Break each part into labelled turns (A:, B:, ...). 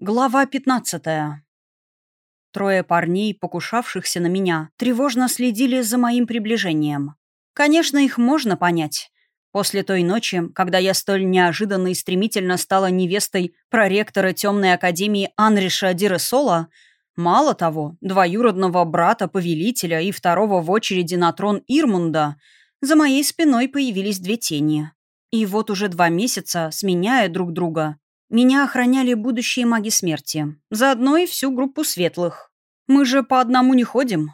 A: Глава 15. Трое парней, покушавшихся на меня, тревожно следили за моим приближением. Конечно, их можно понять. После той ночи, когда я столь неожиданно и стремительно стала невестой проректора Темной Академии Анриша Диресола, мало того, двоюродного брата повелителя и второго в очереди на трон Ирмунда, за моей спиной появились две тени. И вот уже два месяца, сменяя друг друга, меня охраняли будущие маги смерти. Заодно и всю группу светлых. Мы же по одному не ходим.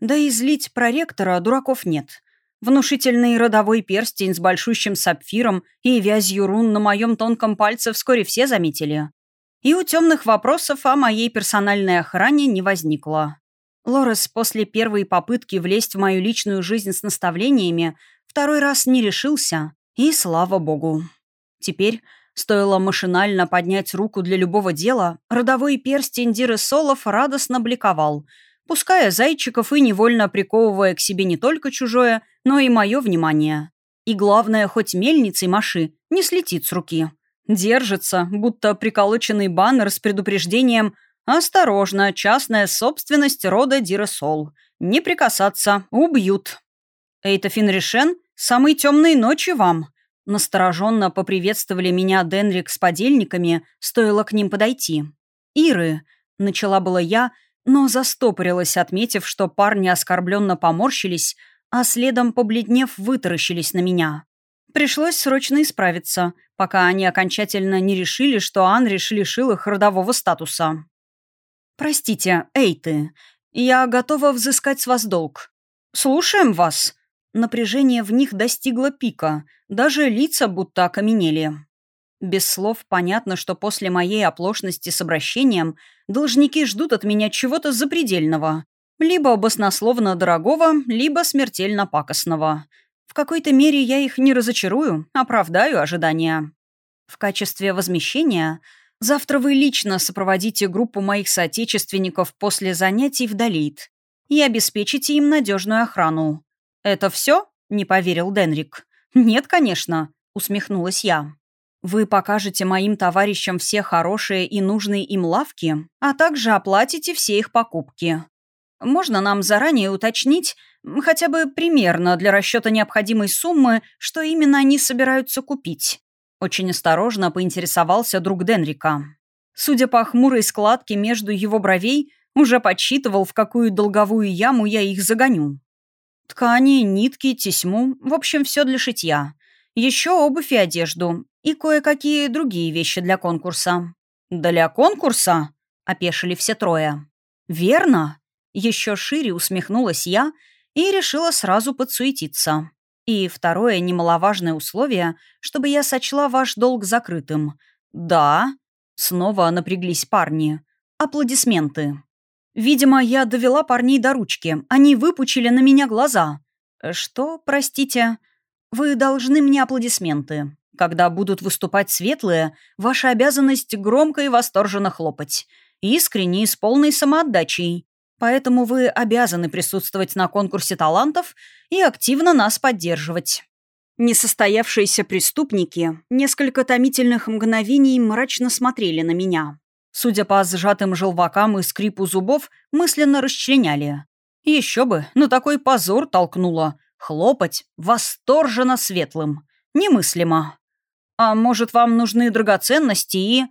A: Да и злить проректора дураков нет. Внушительный родовой перстень с большущим сапфиром и вязью рун на моем тонком пальце вскоре все заметили. И у темных вопросов о моей персональной охране не возникло. Лорес после первой попытки влезть в мою личную жизнь с наставлениями второй раз не решился, и слава богу. Теперь Стоило машинально поднять руку для любого дела, родовой перстень Диры Солов радостно бликовал, пуская зайчиков и невольно приковывая к себе не только чужое, но и мое внимание. И главное, хоть мельницей маши, не слетит с руки. Держится, будто приколоченный баннер с предупреждением «Осторожно, частная собственность рода Диресол. Не прикасаться, убьют». Эйтофин Решен, самой темной ночи вам. Настороженно поприветствовали меня Денрик с подельниками, стоило к ним подойти. «Иры», — начала была я, но застопорилась, отметив, что парни оскорбленно поморщились, а следом, побледнев, вытаращились на меня. Пришлось срочно исправиться, пока они окончательно не решили, что Анриш лишил их родового статуса. «Простите, эй ты, я готова взыскать с вас долг». «Слушаем вас», Напряжение в них достигло пика, даже лица будто окаменели. Без слов понятно, что после моей оплошности с обращением должники ждут от меня чего-то запредельного. Либо баснословно дорогого, либо смертельно пакостного. В какой-то мере я их не разочарую, оправдаю ожидания. В качестве возмещения завтра вы лично сопроводите группу моих соотечественников после занятий в Долит и обеспечите им надежную охрану. «Это все?» — не поверил Денрик. «Нет, конечно», — усмехнулась я. «Вы покажете моим товарищам все хорошие и нужные им лавки, а также оплатите все их покупки. Можно нам заранее уточнить, хотя бы примерно для расчета необходимой суммы, что именно они собираются купить?» Очень осторожно поинтересовался друг Денрика. Судя по хмурой складке между его бровей, уже подсчитывал, в какую долговую яму я их загоню. Ткани, нитки, тесьму, в общем, все для шитья. Еще обувь и одежду. И кое-какие другие вещи для конкурса. «Для конкурса?» — опешили все трое. «Верно!» — еще шире усмехнулась я и решила сразу подсуетиться. И второе немаловажное условие, чтобы я сочла ваш долг закрытым. «Да?» — снова напряглись парни. «Аплодисменты». Видимо, я довела парней до ручки. Они выпучили на меня глаза. Что, простите? Вы должны мне аплодисменты. Когда будут выступать светлые, ваша обязанность громко и восторженно хлопать. Искренне и с полной самоотдачей. Поэтому вы обязаны присутствовать на конкурсе талантов и активно нас поддерживать. Несостоявшиеся преступники несколько томительных мгновений мрачно смотрели на меня. Судя по сжатым желвакам и скрипу зубов, мысленно расчленяли. Еще бы, на такой позор толкнуло. Хлопать восторженно светлым. Немыслимо. А может, вам нужны драгоценности и...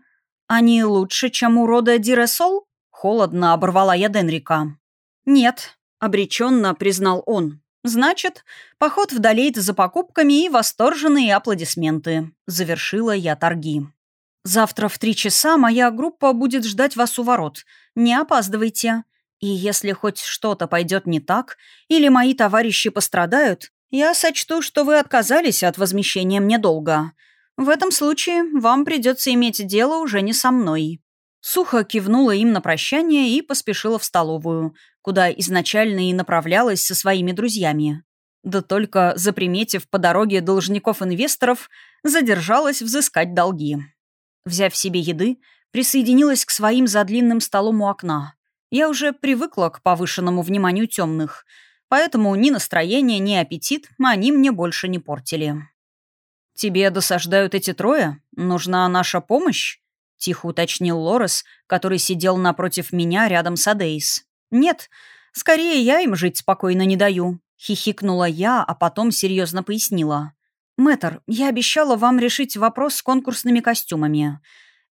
A: Они лучше, чем у рода Диресол? Холодно оборвала я Денрика. Нет, обреченно признал он. Значит, поход в Долейт за покупками и восторженные аплодисменты. Завершила я торги. Завтра в три часа моя группа будет ждать вас у ворот. Не опаздывайте. И если хоть что-то пойдет не так, или мои товарищи пострадают, я сочту, что вы отказались от возмещения мне долга. В этом случае вам придется иметь дело уже не со мной». Сухо кивнула им на прощание и поспешила в столовую, куда изначально и направлялась со своими друзьями. Да только, заприметив по дороге должников-инвесторов, задержалась взыскать долги. Взяв себе еды, присоединилась к своим за длинным столом у окна. Я уже привыкла к повышенному вниманию темных, поэтому ни настроение, ни аппетит они мне больше не портили. «Тебе досаждают эти трое? Нужна наша помощь?» тихо уточнил Лорес, который сидел напротив меня рядом с Адейс. «Нет, скорее я им жить спокойно не даю», — хихикнула я, а потом серьезно пояснила. «Мэтр, я обещала вам решить вопрос с конкурсными костюмами.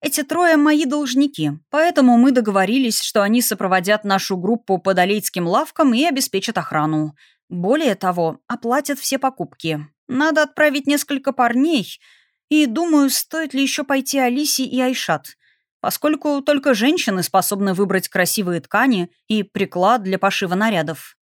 A: Эти трое мои должники, поэтому мы договорились, что они сопроводят нашу группу по долейским лавкам и обеспечат охрану. Более того, оплатят все покупки. Надо отправить несколько парней, и думаю, стоит ли еще пойти Алисе и Айшат, поскольку только женщины способны выбрать красивые ткани и приклад для пошива нарядов.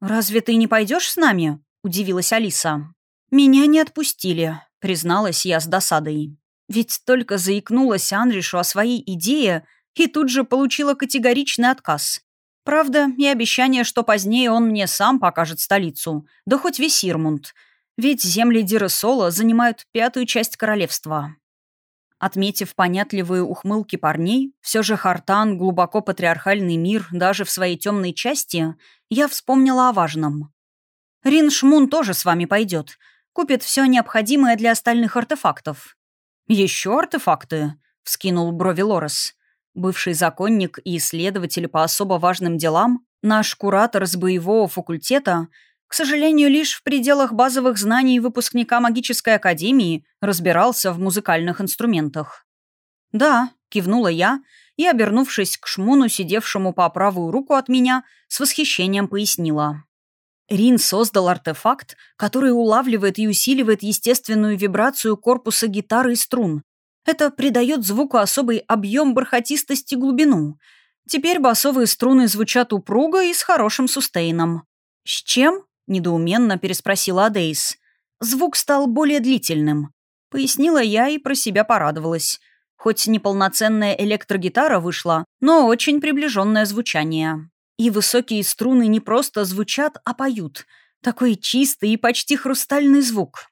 A: «Разве ты не пойдешь с нами?» – удивилась Алиса. «Меня не отпустили», — призналась я с досадой. Ведь только заикнулась Анришу о своей идее и тут же получила категоричный отказ. Правда, и обещание, что позднее он мне сам покажет столицу, да хоть весь Ирмунд. Ведь земли Диресола занимают пятую часть королевства. Отметив понятливые ухмылки парней, все же Хартан, глубоко патриархальный мир, даже в своей темной части, я вспомнила о важном. Рин Шмун тоже с вами пойдет. Купит все необходимое для остальных артефактов. «Еще артефакты?» — вскинул брови Лорес. Бывший законник и исследователь по особо важным делам, наш куратор с боевого факультета, к сожалению, лишь в пределах базовых знаний выпускника магической академии разбирался в музыкальных инструментах. «Да», — кивнула я и, обернувшись к шмуну, сидевшему по правую руку от меня, с восхищением пояснила. Рин создал артефакт, который улавливает и усиливает естественную вибрацию корпуса гитары и струн. Это придает звуку особый объем, бархатистость и глубину. Теперь басовые струны звучат упруго и с хорошим сустейном. «С чем?» — недоуменно переспросила Адейс. «Звук стал более длительным», — пояснила я и про себя порадовалась. Хоть неполноценная электрогитара вышла, но очень приближенное звучание. И высокие струны не просто звучат, а поют. Такой чистый и почти хрустальный звук.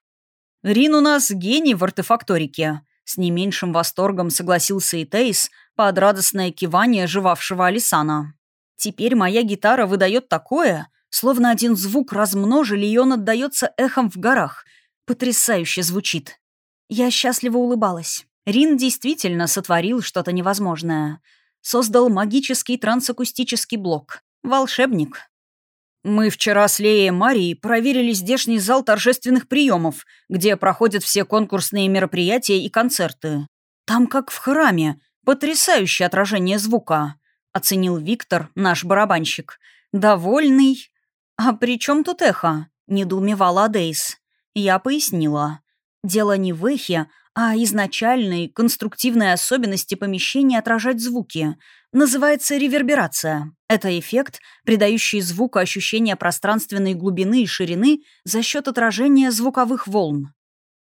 A: «Рин у нас гений в артефакторике», — с не меньшим восторгом согласился и Тейс под радостное кивание жевавшего Алисана. «Теперь моя гитара выдает такое, словно один звук размножили, и он отдается эхом в горах. Потрясающе звучит». Я счастливо улыбалась. Рин действительно сотворил что-то невозможное — создал магический трансакустический блок. Волшебник. Мы вчера с Леей и Марией проверили здешний зал торжественных приемов, где проходят все конкурсные мероприятия и концерты. Там, как в храме, потрясающее отражение звука, оценил Виктор, наш барабанщик. Довольный. А при чем тут эхо? недоумевала Дейс. Я пояснила. Дело не в эхе, а изначальной конструктивной особенности помещения отражать звуки. Называется реверберация. Это эффект, придающий звуку ощущение пространственной глубины и ширины за счет отражения звуковых волн.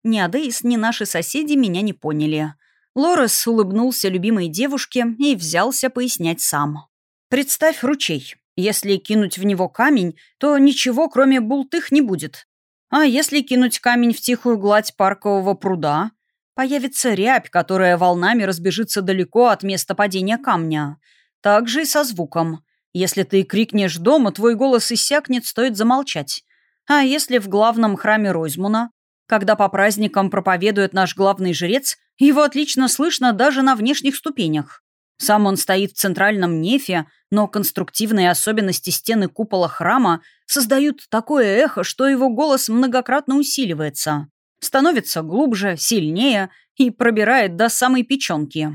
A: Ни Адейс, ни наши соседи меня не поняли. Лорес улыбнулся любимой девушке и взялся пояснять сам. «Представь ручей. Если кинуть в него камень, то ничего, кроме бултых, не будет. А если кинуть камень в тихую гладь паркового пруда, Появится рябь, которая волнами разбежится далеко от места падения камня. Так же и со звуком. Если ты крикнешь дома, твой голос иссякнет, стоит замолчать. А если в главном храме Ройзмуна, когда по праздникам проповедует наш главный жрец, его отлично слышно даже на внешних ступенях. Сам он стоит в центральном нефе, но конструктивные особенности стены купола храма создают такое эхо, что его голос многократно усиливается становится глубже, сильнее и пробирает до самой печенки.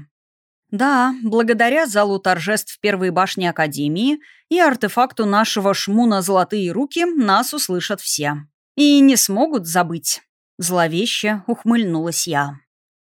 A: Да, благодаря залу торжеств первой башни Академии и артефакту нашего шмуна «Золотые руки» нас услышат все. И не смогут забыть. Зловеще ухмыльнулась я.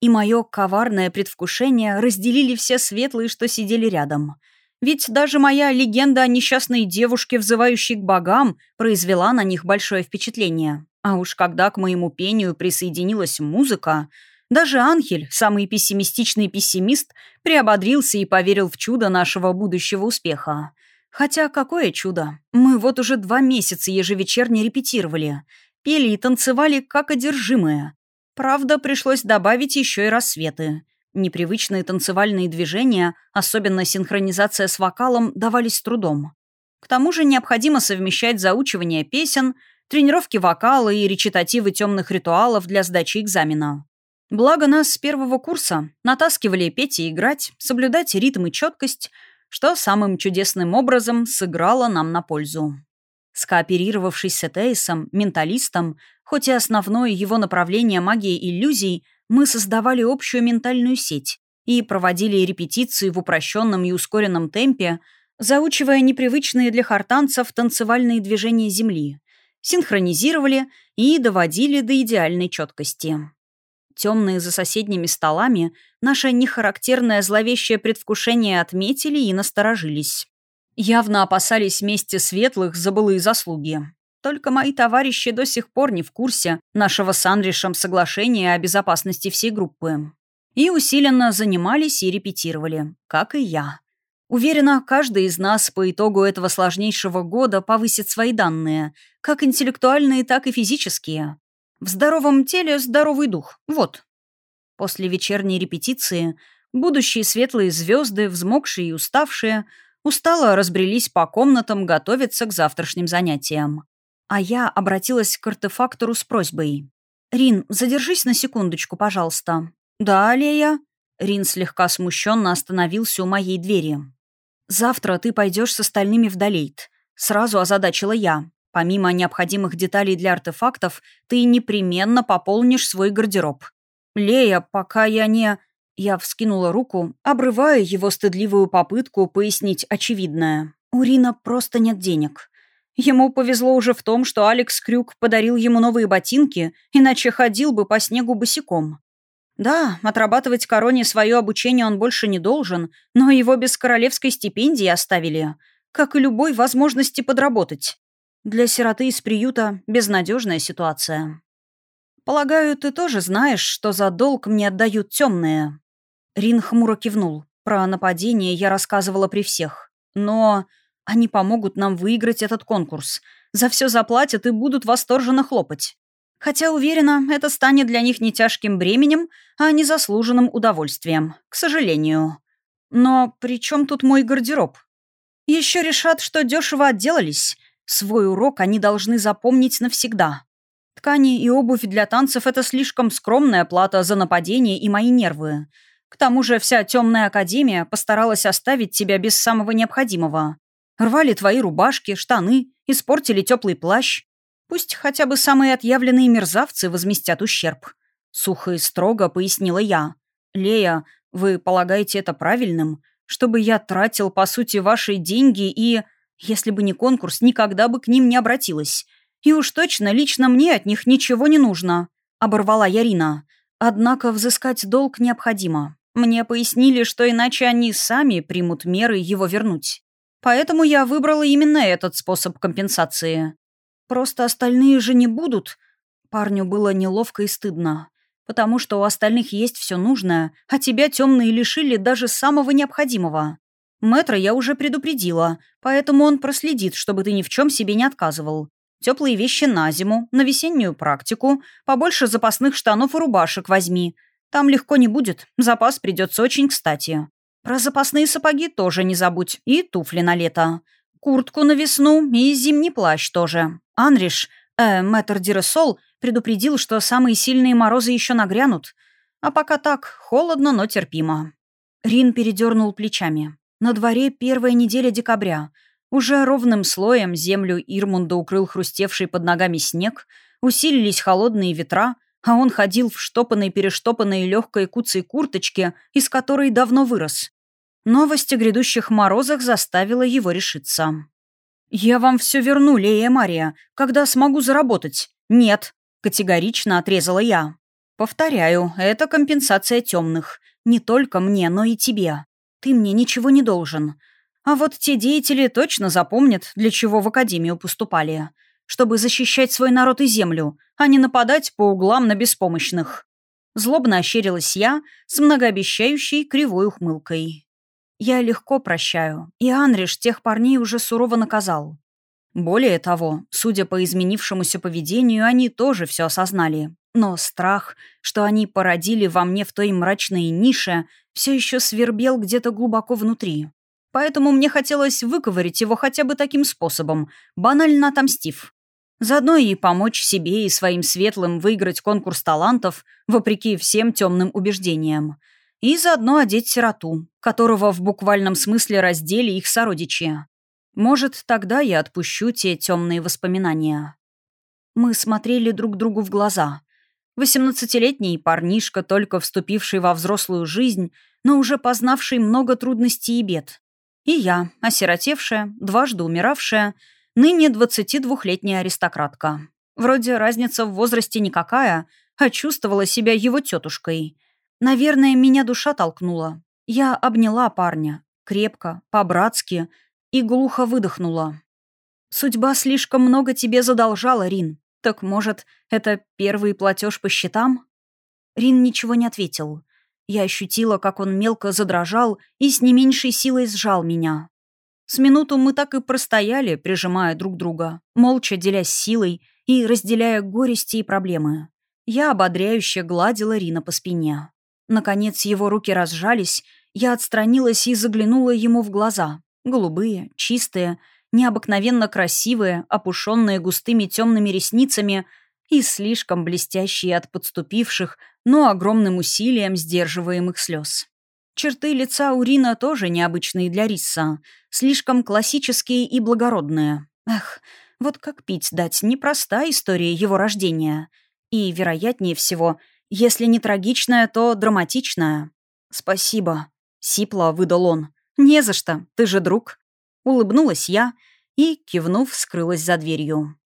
A: И мое коварное предвкушение разделили все светлые, что сидели рядом. Ведь даже моя легенда о несчастной девушке, взывающей к богам, произвела на них большое впечатление. А уж когда к моему пению присоединилась музыка, даже Анхель, самый пессимистичный пессимист, приободрился и поверил в чудо нашего будущего успеха. Хотя какое чудо? Мы вот уже два месяца ежевечерне репетировали. Пели и танцевали как одержимые. Правда, пришлось добавить еще и рассветы. Непривычные танцевальные движения, особенно синхронизация с вокалом, давались трудом. К тому же необходимо совмещать заучивание песен – тренировки вокала и речитативы темных ритуалов для сдачи экзамена. Благо нас с первого курса натаскивали петь и играть, соблюдать ритм и четкость, что самым чудесным образом сыграло нам на пользу. Скооперировавшись с Этеисом, менталистом, хоть и основное его направление магии иллюзий, мы создавали общую ментальную сеть и проводили репетиции в упрощенном и ускоренном темпе, заучивая непривычные для хартанцев танцевальные движения Земли, синхронизировали и доводили до идеальной четкости. Темные за соседними столами наше нехарактерное зловещее предвкушение отметили и насторожились. Явно опасались мести светлых за былые заслуги. Только мои товарищи до сих пор не в курсе нашего с Анришем соглашения о безопасности всей группы. И усиленно занимались и репетировали, как и я. Уверена, каждый из нас по итогу этого сложнейшего года повысит свои данные, как интеллектуальные, так и физические. В здоровом теле здоровый дух. Вот. После вечерней репетиции будущие светлые звезды, взмокшие и уставшие, устало разбрелись по комнатам готовиться к завтрашним занятиям. А я обратилась к артефактору с просьбой. «Рин, задержись на секундочку, пожалуйста». «Да, Лея?» Рин слегка смущенно остановился у моей двери. «Завтра ты пойдешь с остальными в Долейт», — сразу озадачила я. «Помимо необходимых деталей для артефактов, ты непременно пополнишь свой гардероб». «Лея, пока я не...» Я вскинула руку, обрывая его стыдливую попытку пояснить очевидное. У Рина просто нет денег. Ему повезло уже в том, что Алекс Крюк подарил ему новые ботинки, иначе ходил бы по снегу босиком. Да, отрабатывать короне свое обучение он больше не должен, но его без королевской стипендии оставили, как и любой возможности подработать. Для сироты из приюта безнадежная ситуация. Полагаю, ты тоже знаешь, что за долг мне отдают темные. Рин хмуро кивнул. Про нападение я рассказывала при всех. Но они помогут нам выиграть этот конкурс. За все заплатят и будут восторженно хлопать. Хотя, уверена, это станет для них не тяжким бременем, а незаслуженным удовольствием. К сожалению. Но при чем тут мой гардероб? Еще решат, что дешево отделались. Свой урок они должны запомнить навсегда. Ткани и обувь для танцев — это слишком скромная плата за нападение и мои нервы. К тому же вся темная академия постаралась оставить тебя без самого необходимого. Рвали твои рубашки, штаны, испортили теплый плащ. Пусть хотя бы самые отъявленные мерзавцы возместят ущерб. Сухо и строго пояснила я. «Лея, вы полагаете это правильным? Чтобы я тратил, по сути, ваши деньги и... Если бы не конкурс, никогда бы к ним не обратилась. И уж точно лично мне от них ничего не нужно», — оборвала Ярина. «Однако взыскать долг необходимо. Мне пояснили, что иначе они сами примут меры его вернуть. Поэтому я выбрала именно этот способ компенсации. Просто остальные же не будут. Парню было неловко и стыдно. Потому что у остальных есть все нужное, а тебя темные лишили даже самого необходимого. Мэтра я уже предупредила, поэтому он проследит, чтобы ты ни в чем себе не отказывал. Теплые вещи на зиму, на весеннюю практику, побольше запасных штанов и рубашек возьми. Там легко не будет, запас придется очень кстати. Про запасные сапоги тоже не забудь, и туфли на лето. Куртку на весну и зимний плащ тоже. Анриш, э, мэтр Диресол, предупредил, что самые сильные морозы еще нагрянут. А пока так, холодно, но терпимо. Рин передернул плечами. На дворе первая неделя декабря. Уже ровным слоем землю Ирмунда укрыл хрустевший под ногами снег, усилились холодные ветра, а он ходил в штопанной-перештопанной легкой куцей курточке, из которой давно вырос. Новость о грядущих морозах заставила его решиться. «Я вам все верну, Лея Мария, когда смогу заработать». «Нет», — категорично отрезала я. «Повторяю, это компенсация темных. Не только мне, но и тебе. Ты мне ничего не должен. А вот те деятели точно запомнят, для чего в Академию поступали. Чтобы защищать свой народ и землю, а не нападать по углам на беспомощных». Злобно ощерилась я с многообещающей кривой ухмылкой. Я легко прощаю, и Анриш тех парней уже сурово наказал. Более того, судя по изменившемуся поведению, они тоже все осознали. Но страх, что они породили во мне в той мрачной нише, все еще свербел где-то глубоко внутри. Поэтому мне хотелось выковырить его хотя бы таким способом, банально отомстив. Заодно и помочь себе и своим светлым выиграть конкурс талантов, вопреки всем темным убеждениям. И заодно одеть сироту, которого в буквальном смысле раздели их сородичи. Может, тогда я отпущу те темные воспоминания. Мы смотрели друг другу в глаза. Восемнадцатилетний парнишка, только вступивший во взрослую жизнь, но уже познавший много трудностей и бед. И я, осиротевшая, дважды умиравшая, ныне 22-летняя аристократка. Вроде разница в возрасте никакая, а чувствовала себя его тетушкой. Наверное, меня душа толкнула. Я обняла парня, крепко, по-братски, и глухо выдохнула. «Судьба слишком много тебе задолжала, Рин. Так, может, это первый платеж по счетам?» Рин ничего не ответил. Я ощутила, как он мелко задрожал и с не меньшей силой сжал меня. С минуту мы так и простояли, прижимая друг друга, молча делясь силой и разделяя горести и проблемы. Я ободряюще гладила Рина по спине. Наконец его руки разжались, я отстранилась и заглянула ему в глаза. Голубые, чистые, необыкновенно красивые, опушенные густыми темными ресницами и слишком блестящие от подступивших, но огромным усилием сдерживаемых слез. Черты лица Урина тоже необычные для Риса, слишком классические и благородные. Эх, вот как пить дать, непростая история его рождения. И, вероятнее всего, если не трагичная, то драматичная. «Спасибо», — сипло выдал он. «Не за что, ты же друг». Улыбнулась я и, кивнув, скрылась за дверью.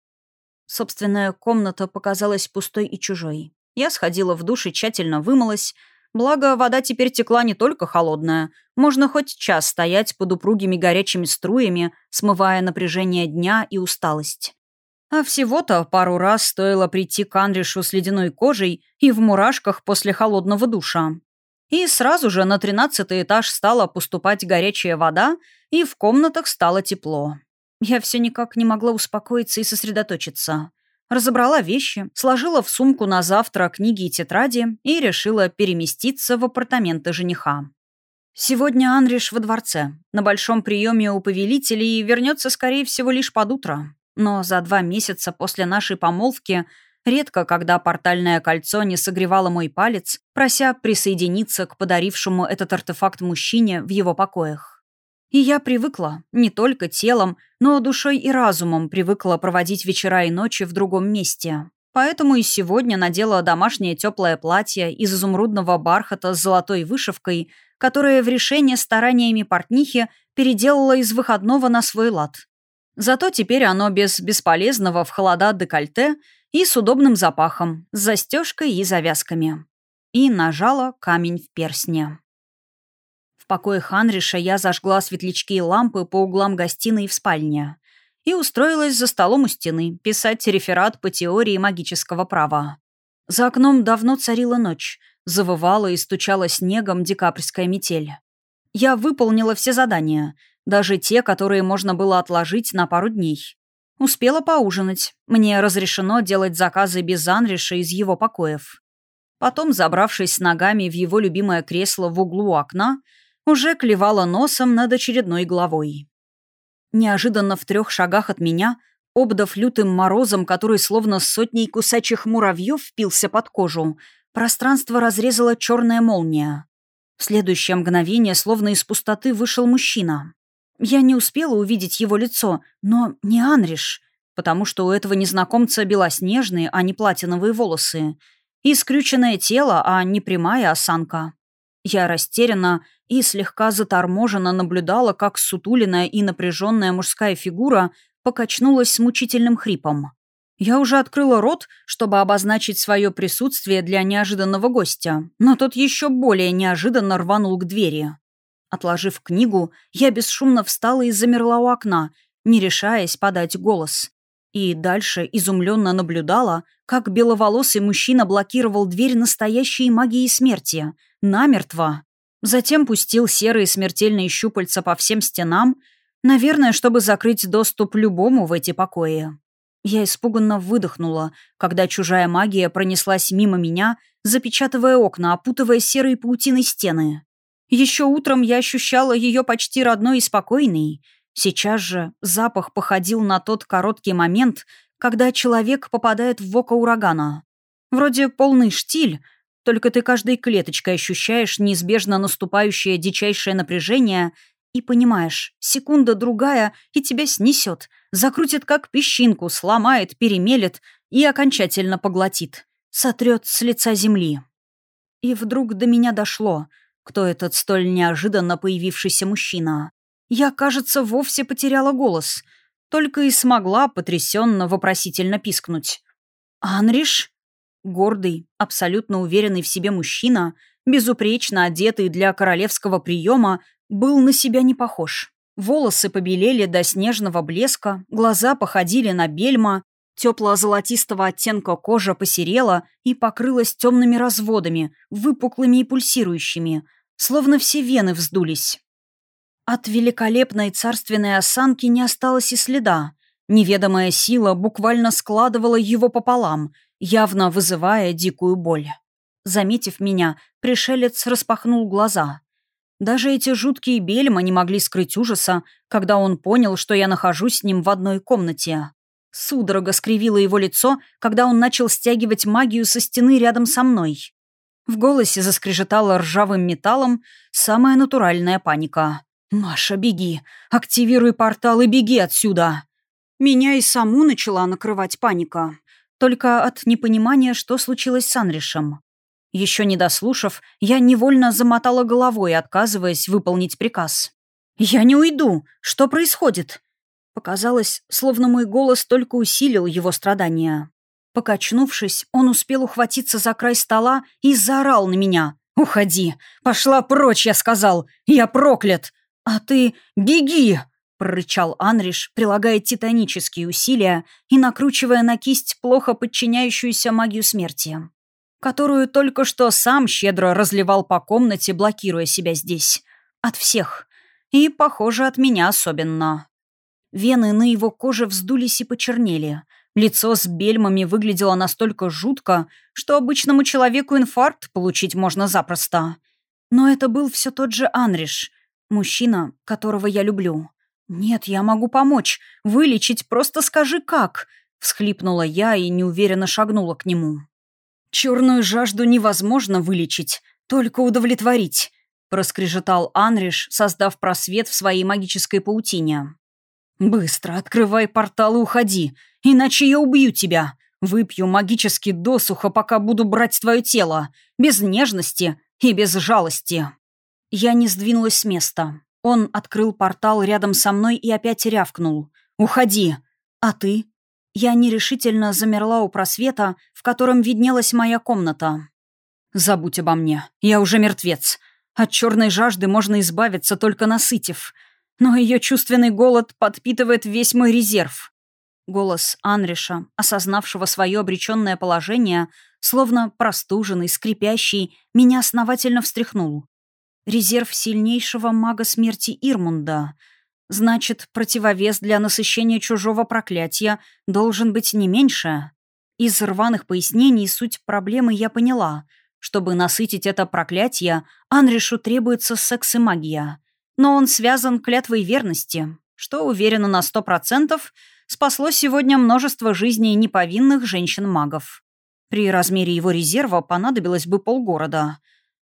A: Собственная комната показалась пустой и чужой. Я сходила в душ и тщательно вымылась, Благо, вода теперь текла не только холодная. Можно хоть час стоять под упругими горячими струями, смывая напряжение дня и усталость. А всего-то пару раз стоило прийти к Анришу с ледяной кожей и в мурашках после холодного душа. И сразу же на тринадцатый этаж стала поступать горячая вода, и в комнатах стало тепло. Я все никак не могла успокоиться и сосредоточиться. Разобрала вещи, сложила в сумку на завтра книги и тетради и решила переместиться в апартаменты жениха. Сегодня Анриш во дворце, на большом приеме у повелителей и вернется, скорее всего, лишь под утро. Но за два месяца после нашей помолвки редко когда портальное кольцо не согревало мой палец, прося присоединиться к подарившему этот артефакт мужчине в его покоях. И я привыкла, не только телом, но душой и разумом привыкла проводить вечера и ночи в другом месте. Поэтому и сегодня надела домашнее теплое платье из изумрудного бархата с золотой вышивкой, которое в решение стараниями портнихи переделала из выходного на свой лад. Зато теперь оно без бесполезного в холода декольте и с удобным запахом, с застежкой и завязками. И нажала камень в персне. В покое Ханриша я зажгла светлячки и лампы по углам гостиной и в спальне и устроилась за столом у стены писать реферат по теории магического права. За окном давно царила ночь, завывала и стучала снегом декабрьская метель. Я выполнила все задания, даже те, которые можно было отложить на пару дней. Успела поужинать. Мне разрешено делать заказы без Анриша из его покоев. Потом, забравшись ногами в его любимое кресло в углу окна, уже клевала носом над очередной главой. Неожиданно в трех шагах от меня, обдав лютым морозом, который словно сотней кусачих муравьев впился под кожу, пространство разрезала черная молния. В следующее мгновение, словно из пустоты, вышел мужчина. Я не успела увидеть его лицо, но не Анриш, потому что у этого незнакомца белоснежные, а не платиновые волосы, и скрюченное тело, а не прямая осанка. Я растерянно и слегка заторможенно наблюдала, как сутуленная и напряженная мужская фигура покачнулась с мучительным хрипом. Я уже открыла рот, чтобы обозначить свое присутствие для неожиданного гостя, но тот еще более неожиданно рванул к двери. Отложив книгу, я бесшумно встала и замерла у окна, не решаясь подать голос. И дальше изумленно наблюдала, как беловолосый мужчина блокировал дверь настоящей магии смерти. Намертво. Затем пустил серые смертельные щупальца по всем стенам, наверное, чтобы закрыть доступ любому в эти покои. Я испуганно выдохнула, когда чужая магия пронеслась мимо меня, запечатывая окна, опутывая серые паутиной стены. Еще утром я ощущала ее почти родной и спокойной. Сейчас же запах походил на тот короткий момент, когда человек попадает в око урагана. Вроде полный штиль, только ты каждой клеточкой ощущаешь неизбежно наступающее дичайшее напряжение и понимаешь, секунда-другая, и тебя снесет, закрутит как песчинку, сломает, перемелет и окончательно поглотит, сотрет с лица земли. И вдруг до меня дошло, кто этот столь неожиданно появившийся мужчина. Я, кажется, вовсе потеряла голос, только и смогла потрясенно вопросительно пискнуть. «Анриш?» Гордый, абсолютно уверенный в себе мужчина, безупречно одетый для королевского приема, был на себя не похож. Волосы побелели до снежного блеска, глаза походили на бельма, тепло-золотистого оттенка кожа посерела и покрылась темными разводами, выпуклыми и пульсирующими, словно все вены вздулись. От великолепной царственной осанки не осталось и следа. Неведомая сила буквально складывала его пополам, явно вызывая дикую боль. Заметив меня, пришелец распахнул глаза. Даже эти жуткие бельма не могли скрыть ужаса, когда он понял, что я нахожусь с ним в одной комнате. Судорога скривила его лицо, когда он начал стягивать магию со стены рядом со мной. В голосе заскрежетала ржавым металлом самая натуральная паника. «Маша, беги! Активируй портал и беги отсюда!» Меня и саму начала накрывать паника. Только от непонимания, что случилось с Анришем. Еще не дослушав, я невольно замотала головой, отказываясь выполнить приказ. «Я не уйду! Что происходит?» Показалось, словно мой голос только усилил его страдания. Покачнувшись, он успел ухватиться за край стола и заорал на меня. «Уходи! Пошла прочь, я сказал! Я проклят! А ты беги!» — прорычал Анриш, прилагая титанические усилия и накручивая на кисть плохо подчиняющуюся магию смерти которую только что сам щедро разливал по комнате, блокируя себя здесь. От всех. И, похоже, от меня особенно. Вены на его коже вздулись и почернели. Лицо с бельмами выглядело настолько жутко, что обычному человеку инфаркт получить можно запросто. Но это был все тот же Анриш, мужчина, которого я люблю. «Нет, я могу помочь. Вылечить, просто скажи, как!» Всхлипнула я и неуверенно шагнула к нему. «Черную жажду невозможно вылечить, только удовлетворить», — проскрежетал Анриш, создав просвет в своей магической паутине. «Быстро открывай портал и уходи, иначе я убью тебя. Выпью магически досуха, пока буду брать твое тело, без нежности и без жалости». Я не сдвинулась с места. Он открыл портал рядом со мной и опять рявкнул. «Уходи!» «А ты?» Я нерешительно замерла у просвета, в котором виднелась моя комната. «Забудь обо мне. Я уже мертвец. От черной жажды можно избавиться, только насытив. Но ее чувственный голод подпитывает весь мой резерв». Голос Анриша, осознавшего свое обреченное положение, словно простуженный, скрипящий, меня основательно встряхнул. Резерв сильнейшего мага смерти Ирмунда — Значит, противовес для насыщения чужого проклятия должен быть не меньше. Из рваных пояснений суть проблемы я поняла. Чтобы насытить это проклятие, Анришу требуется секс и магия. Но он связан клятвой верности, что, уверена на сто процентов, спасло сегодня множество жизней неповинных женщин-магов. При размере его резерва понадобилось бы полгорода.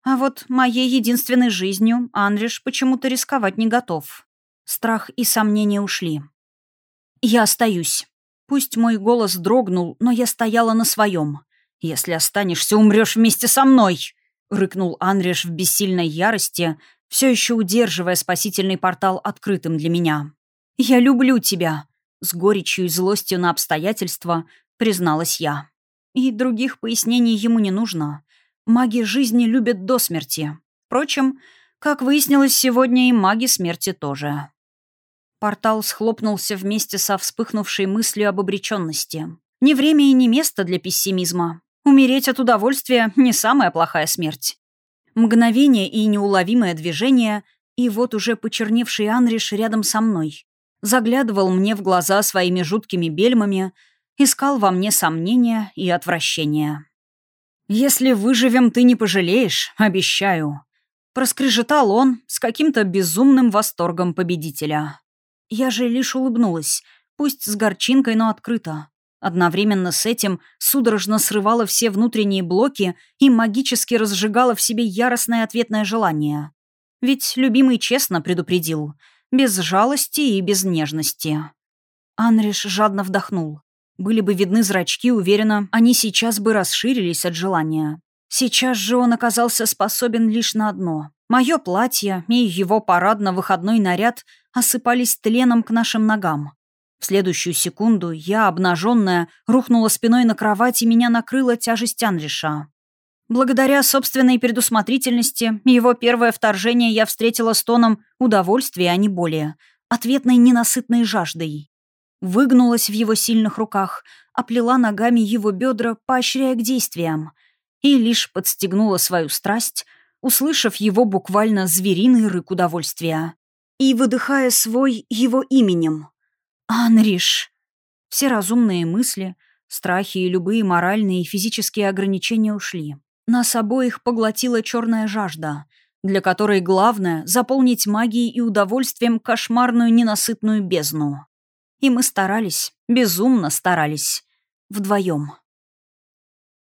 A: А вот моей единственной жизнью Анриш почему-то рисковать не готов. Страх и сомнения ушли. «Я остаюсь. Пусть мой голос дрогнул, но я стояла на своем. Если останешься, умрешь вместе со мной!» — рыкнул Анреш в бессильной ярости, все еще удерживая спасительный портал открытым для меня. «Я люблю тебя!» — с горечью и злостью на обстоятельства призналась я. И других пояснений ему не нужно. Маги жизни любят до смерти. Впрочем, как выяснилось сегодня, и маги смерти тоже. Портал схлопнулся вместе со вспыхнувшей мыслью об обреченности. Не время и не место для пессимизма. Умереть от удовольствия — не самая плохая смерть. Мгновение и неуловимое движение, и вот уже почерневший Анриш рядом со мной. Заглядывал мне в глаза своими жуткими бельмами, искал во мне сомнения и отвращения. «Если выживем, ты не пожалеешь, обещаю», — проскрежетал он с каким-то безумным восторгом победителя. Я же лишь улыбнулась, пусть с горчинкой, но открыто. Одновременно с этим судорожно срывала все внутренние блоки и магически разжигала в себе яростное ответное желание. Ведь любимый честно предупредил. Без жалости и без нежности. Анриш жадно вдохнул. Были бы видны зрачки, уверена, они сейчас бы расширились от желания. Сейчас же он оказался способен лишь на одно. Мое платье и его парадно-выходной наряд осыпались тленом к нашим ногам. В следующую секунду я, обнаженная, рухнула спиной на кровать и меня накрыла тяжесть Анриша. Благодаря собственной предусмотрительности, его первое вторжение я встретила с тоном удовольствия, а не более, ответной ненасытной жаждой. Выгнулась в его сильных руках, оплела ногами его бедра, поощряя к действиям, и лишь подстегнула свою страсть, услышав его буквально звериный рык удовольствия и выдыхая свой его именем. «Анриш!» Все разумные мысли, страхи и любые моральные и физические ограничения ушли. Нас обоих поглотила черная жажда, для которой главное — заполнить магией и удовольствием кошмарную ненасытную бездну. И мы старались, безумно старались. Вдвоем.